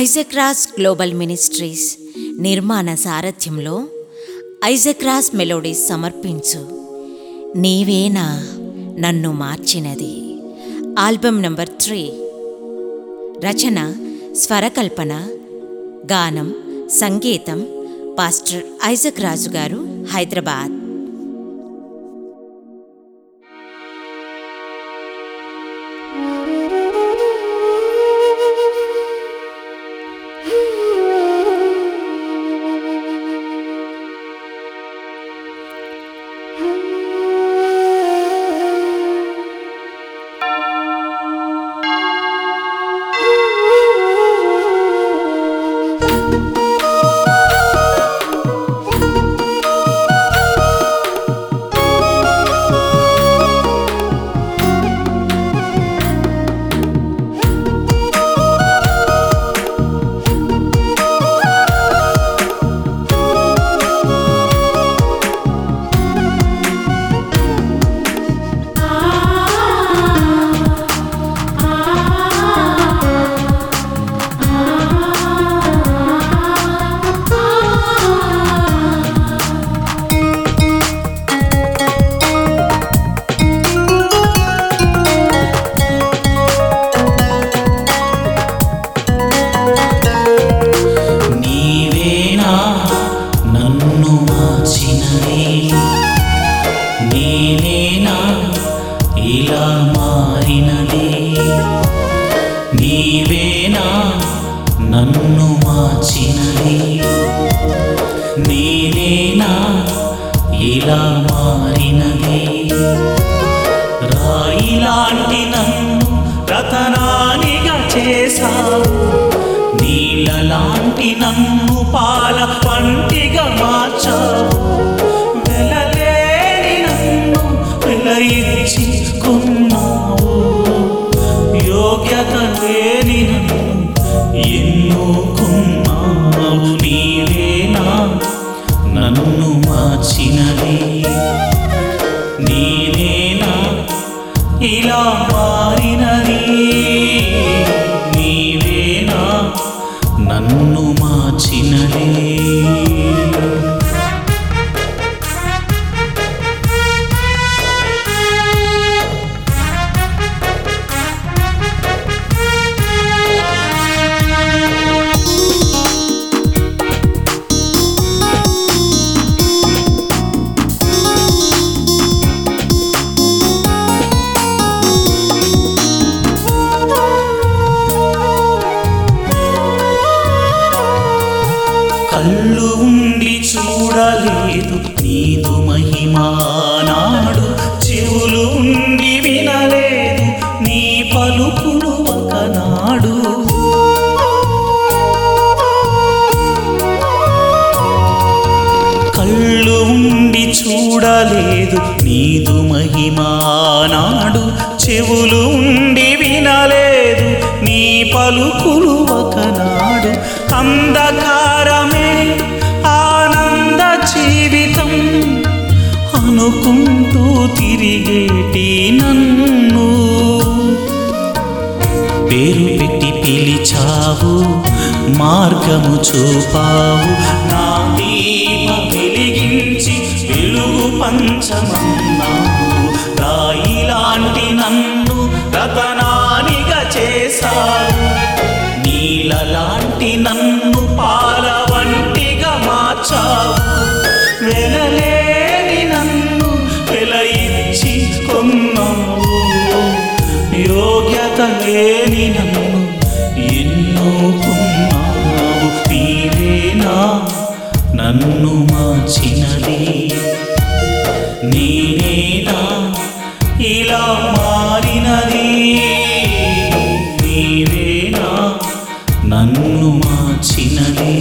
ఐజక్రాస్ global ministries నిర్మాణ సారథ్యంలో ఐజక్రాస్ melodies సమర్పించు. నీవేనా నన్ను మార్చినది? Album number three. రచన స్వరకల్పన గానం సంగీతం పాస్టర్ ఐజక్ రాజు గారు హైదరాబాద్. నన్ను మార్చినది. నేనేనా ఇలా మారినది. రాయిలాంటి నన్ను రతనానిగా చేశావు. నీళ్ళలాంటి నన్ను పాల పంటిగా నన్ను మార్చినది ఉండి చూడలేదు. నీదు మహిమానాడు చెవులు ఉండి వినలేదు. నీ పలుకులు ఒకనాడు కళ్ళు ఉండి చూడలేదు. నీదు మహిమానాడు చెవులు ఉండి వినలేదు. నీ పలుకులు ఒకనాడు అంధకారమే అనుకుంటూ తిరిగేటి నన్ను. పేరు పెట్టి పిలిచావు మార్గము చూపావు. నా దీప వెలిగించి వెలుగు పంచమన్నావు. రాయిలాంటి నన్ను రతనానిగా చేశావు. నీలలాంటి నన్ను యోగ్యత లేని నన్ను ఎన్నుకున్నావు నీవేనా నన్ను మార్చినది నేనేనా? ఇలా మారినది నీవేనా? నన్ను మార్చినది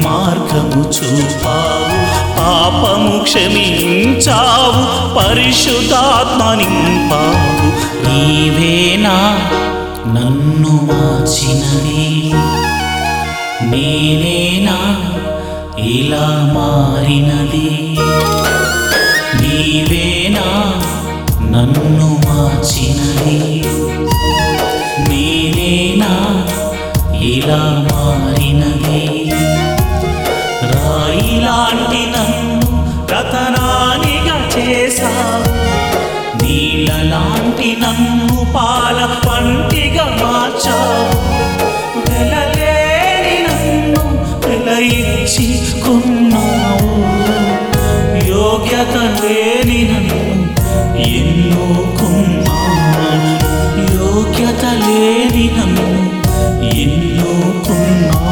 మార్గము చూపావు పాపము క్షమించావు పరిశుద్ధాత్మ నింపావు. నీవేనా నన్ను మార్చినవి. నేనేనా ఇలా మారినది. నీవేనా నన్ను మార్చినది. నేనేనా ఇలా మారినది. వెలయించి కొన్నావు. యోగ్యత లేని నన్ను ఎన్నుకున్నావు. యోగ్యత లేని నన్ను ఎన్నుకున్నావు.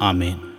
আমিন